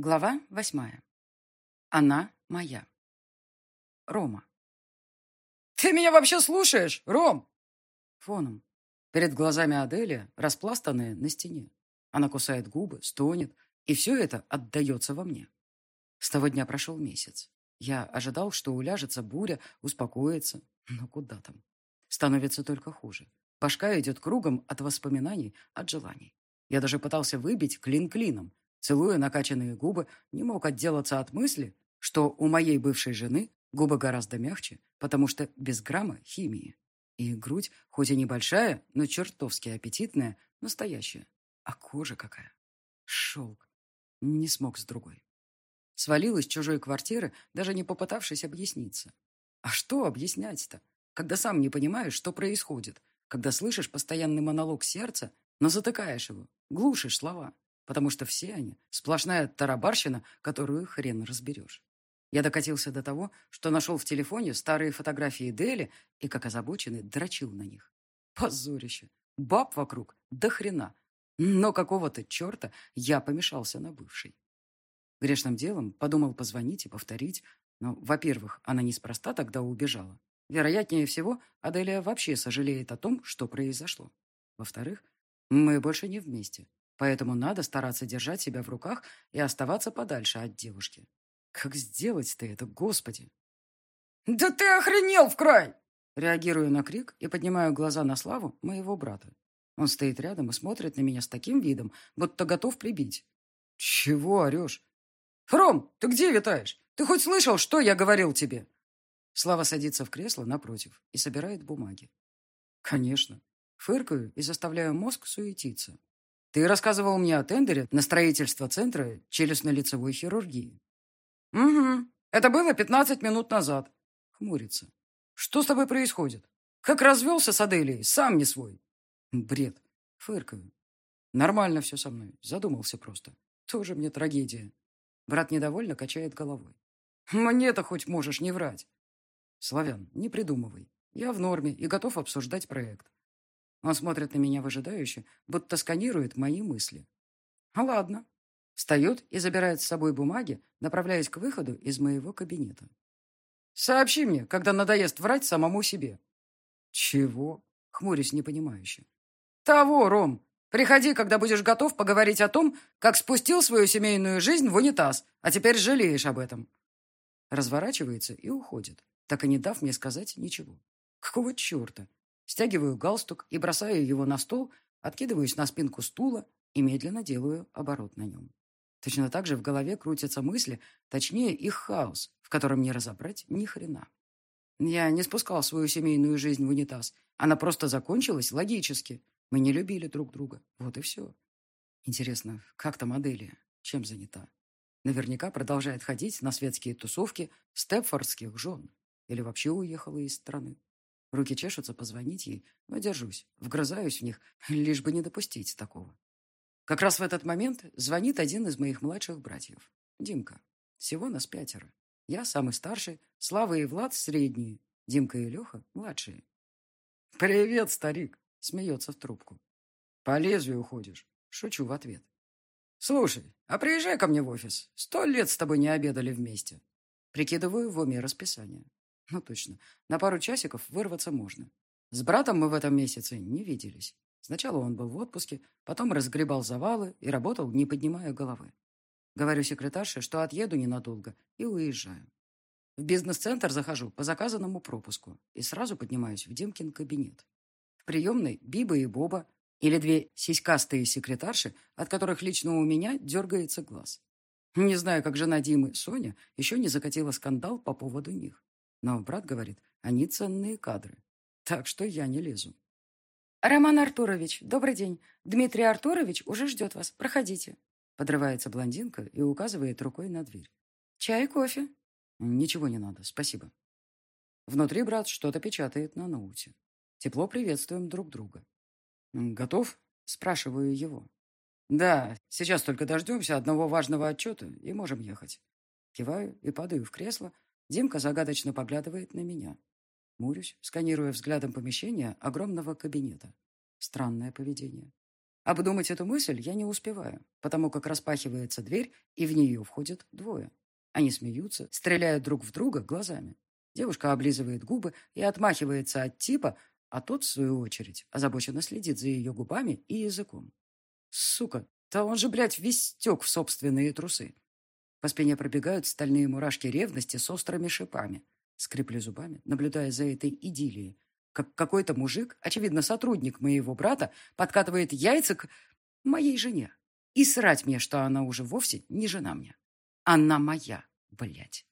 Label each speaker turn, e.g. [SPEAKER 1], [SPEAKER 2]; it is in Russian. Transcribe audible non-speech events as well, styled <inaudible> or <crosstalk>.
[SPEAKER 1] Глава восьмая. Она моя. Рома.
[SPEAKER 2] «Ты меня вообще слушаешь, Ром?»
[SPEAKER 1] Фоном. Перед глазами Аделия, распластанная на стене. Она кусает губы, стонет, и все это отдается во мне. С того дня прошел месяц. Я ожидал, что уляжется буря, успокоится. Но куда там? Становится только хуже. Башка идет кругом от воспоминаний, от желаний. Я даже пытался выбить клин клином, Целуя накачанные губы, не мог отделаться от мысли, что у моей бывшей жены губы гораздо мягче, потому что без грамма химии. И грудь, хоть и небольшая, но чертовски аппетитная, настоящая. А кожа какая. Шелк. Не смог с другой. Свалил из чужой квартиры, даже не попытавшись объясниться. А что объяснять-то, когда сам не понимаешь, что происходит, когда слышишь постоянный монолог сердца, но затыкаешь его, глушишь слова потому что все они — сплошная тарабарщина, которую хрен разберешь. Я докатился до того, что нашел в телефоне старые фотографии Дели и, как озабоченный, дрочил на них. Позорище. Баб вокруг до хрена. Но какого-то черта я помешался на бывшей. Грешным делом подумал позвонить и повторить, но, во-первых, она неспроста тогда убежала. Вероятнее всего, Аделия вообще сожалеет о том, что произошло. Во-вторых, мы больше не вместе. Поэтому надо стараться держать себя в руках и оставаться подальше от девушки. Как сделать-то это, господи?
[SPEAKER 2] «Да ты охренел в край!»
[SPEAKER 1] Реагирую на крик и поднимаю глаза на Славу, моего брата. Он стоит рядом и смотрит на меня с таким видом, будто готов прибить. «Чего орешь?»
[SPEAKER 2] «Ром, ты где витаешь? Ты хоть слышал, что я говорил тебе?»
[SPEAKER 1] Слава садится в кресло напротив и собирает бумаги. «Конечно». Фыркаю и заставляю мозг суетиться. Ты рассказывал мне о тендере на строительство центра челюстно-лицевой хирургии.
[SPEAKER 2] Угу. Это было пятнадцать минут назад.
[SPEAKER 1] Хмурится. Что с тобой происходит? Как развелся с Аделией? Сам не свой. Бред. Фыркаю. Нормально все со мной. Задумался просто. Тоже мне трагедия. Брат недовольно качает головой. Мне-то хоть можешь не врать. Славян, не придумывай. Я в норме и готов обсуждать проект. Он смотрит на меня выжидающе, будто сканирует мои мысли. А ладно. Встает и забирает с собой бумаги, направляясь к выходу из моего кабинета.
[SPEAKER 2] Сообщи мне, когда надоест врать самому себе.
[SPEAKER 1] Чего? Хмурюсь непонимающе.
[SPEAKER 2] Того, Ром. Приходи, когда будешь готов поговорить о том, как спустил свою семейную жизнь в унитаз, а теперь жалеешь об этом.
[SPEAKER 1] Разворачивается и уходит, так и не дав мне сказать ничего. Какого черта? Стягиваю галстук и бросаю его на стол, откидываюсь на спинку стула и медленно делаю оборот на нем. Точно так же в голове крутятся мысли, точнее их хаос, в котором не разобрать ни хрена. Я не спускал свою семейную жизнь в унитаз. Она просто закончилась логически. Мы не любили друг друга. Вот и все. Интересно, как там Аделия? Чем занята? Наверняка продолжает ходить на светские тусовки степфордских жен. Или вообще уехала из страны. Руки чешутся позвонить ей, но держусь, вгрызаюсь в них, <laughs> лишь бы не допустить такого. Как раз в этот момент звонит один из моих младших братьев, Димка. Всего нас пятеро. Я самый старший, Слава и Влад средние, Димка и Леха младшие. «Привет, старик!» — смеется в трубку. «По лезвию уходишь?» — шучу в ответ. «Слушай, а приезжай ко мне в офис. Сто лет с тобой не обедали вместе». Прикидываю в уме расписание. Ну точно, на пару часиков вырваться можно. С братом мы в этом месяце не виделись. Сначала он был в отпуске, потом разгребал завалы и работал, не поднимая головы. Говорю секретарше, что отъеду ненадолго и уезжаю. В бизнес-центр захожу по заказанному пропуску и сразу поднимаюсь в Димкин кабинет. В приемной Биба и Боба или две сиськастые секретарши, от которых лично у меня дергается глаз. Не знаю, как жена Димы, Соня, еще не закатила скандал по поводу них. Но брат говорит, они ценные кадры. Так что я не лезу.
[SPEAKER 3] «Роман Артурович, добрый день. Дмитрий Артурович уже ждет вас. Проходите».
[SPEAKER 1] Подрывается блондинка и указывает рукой на дверь.
[SPEAKER 3] «Чай, кофе?»
[SPEAKER 1] «Ничего не надо, спасибо». Внутри брат что-то печатает на ноуте. Тепло приветствуем друг друга. «Готов?» – спрашиваю его. «Да, сейчас только дождемся одного важного отчета и можем ехать». Киваю и падаю в кресло, Димка загадочно поглядывает на меня. Мурюсь, сканируя взглядом помещение огромного кабинета. Странное поведение. Обдумать эту мысль я не успеваю, потому как распахивается дверь, и в нее входят двое. Они смеются, стреляют друг в друга глазами. Девушка облизывает губы и отмахивается от типа, а тот, в свою очередь, озабоченно следит за ее губами и языком. Сука, да он же, блядь, весь стек в собственные трусы. По спине пробегают стальные мурашки ревности с острыми шипами. Скреплю зубами, наблюдая за этой идиллией. Как какой-то мужик, очевидно, сотрудник моего брата, подкатывает яйца к моей жене. И срать мне, что она уже вовсе не жена мне. Она моя, блядь.